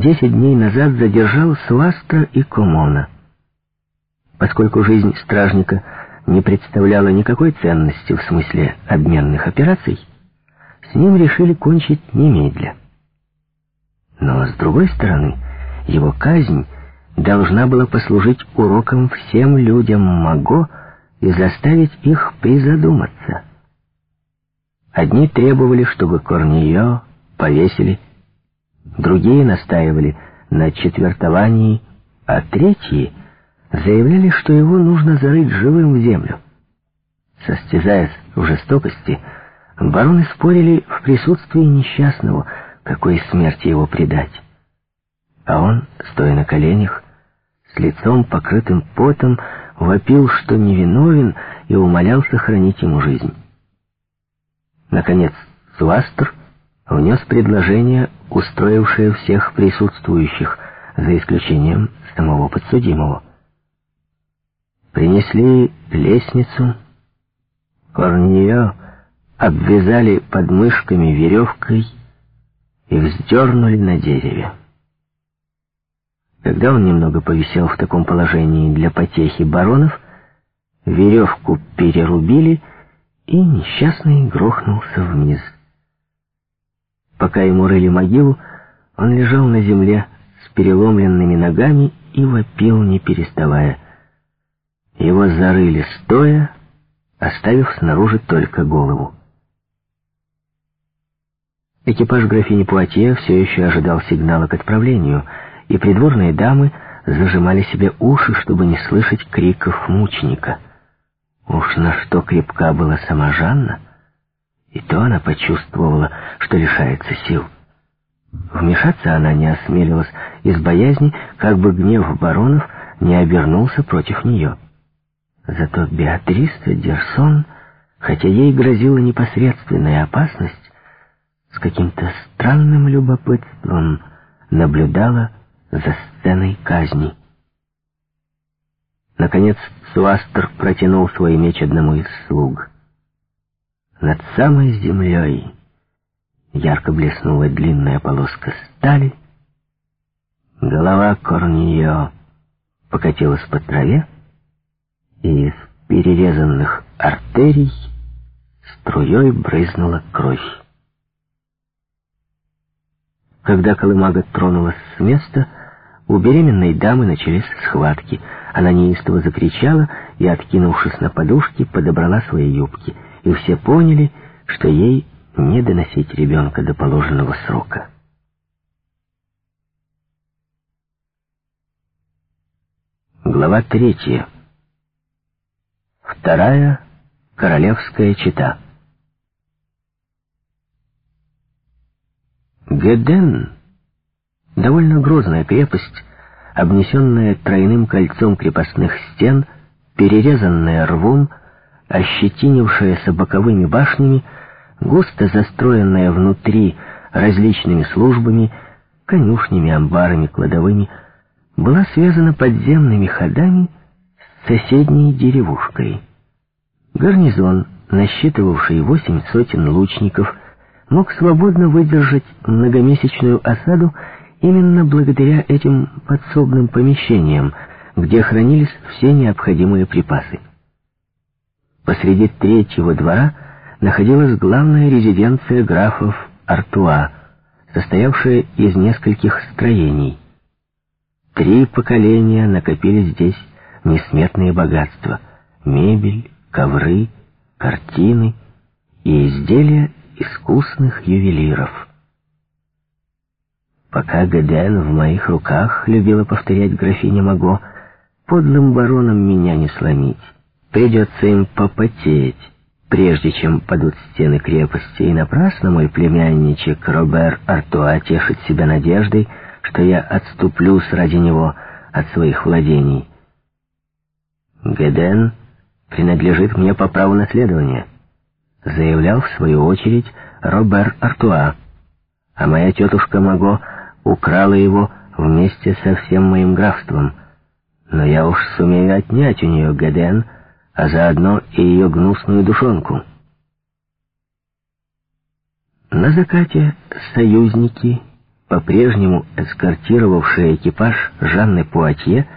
десять дней назад задержал Суастра и Комона. Поскольку жизнь стражника не представляла никакой ценности в смысле обменных операций, с ним решили кончить немедля. Но, с другой стороны, его казнь должна была послужить уроком всем людям Маго и заставить их призадуматься. Одни требовали, чтобы Корниё повесили, другие настаивали на четвертовании, а третьи заявляли, что его нужно зарыть живым в землю. Состязаясь в жестокости, бароны спорили в присутствии несчастного, какой смерти его предать. А он, стоя на коленях, с лицом покрытым потом, вопил, что невиновен, и умолял сохранить ему жизнь. Наконец, Суастр внес предложение, устроившее всех присутствующих, за исключением самого подсудимого. Принесли лестницу, Корнеё обвязали подмышками веревкой и вздернули на дереве. Когда он немного повисел в таком положении для потехи баронов, веревку перерубили, и несчастный грохнулся вниз. Пока ему рыли могилу, он лежал на земле с переломленными ногами и вопил, не переставая. Его зарыли стоя, оставив снаружи только голову. Экипаж графини Пуатье все еще ожидал сигнала к отправлению, и придворные дамы зажимали себе уши, чтобы не слышать криков мученика. Уж на что крепка была сама Жанна, и то она почувствовала, что лишается сил. Вмешаться она не осмелилась из боязни, как бы гнев баронов не обернулся против нее. Зато Беатриса Дерсон, хотя ей грозила непосредственная опасность, с каким-то странным любопытством наблюдала за сценой казни. Наконец Суастер протянул свой меч одному из слуг. Над самой землей ярко блеснула длинная полоска стали, голова Корнио покатилась по траве, и из перерезанных артерий струей брызнула кровь. Когда колымага тронулась с места, у беременной дамы начались схватки. Она неистово закричала и, откинувшись на подушки, подобрала свои юбки. И все поняли, что ей не доносить ребенка до положенного срока. Глава третья. Вторая королевская чита. Геден — довольно грозная крепость, обнесенная тройным кольцом крепостных стен, перерезанная рвом, ощетинившаяся боковыми башнями, густо застроенная внутри различными службами, конюшнями, амбарами, кладовыми, была связана подземными ходами с соседней деревушкой. Гарнизон, насчитывавший восемь сотен лучников, мог свободно выдержать многомесячную осаду именно благодаря этим подсобным помещениям, где хранились все необходимые припасы. Посреди третьего двора находилась главная резиденция графов Артуа, состоявшая из нескольких строений. Три поколения накопили здесь несметные богатства — мебель, ковры, картины и изделия искусных ювелиров. Пока Геден в моих руках, любила повторять графиня Маго, подлым бароном меня не сломить. Придется им попотеть, прежде чем падут стены крепости, и напрасно мой племянничек Робер Артуа тешит себя надеждой, что я отступлюсь ради него от своих владений. Геден принадлежит мне по праву наследования заявлял в свою очередь Робер Артуа, а моя тетушка Маго украла его вместе со всем моим графством. Но я уж сумею отнять у нее Геден, а заодно и ее гнусную душонку. На закате союзники по-прежнему эскортировавшая экипаж Жанны Пуатье,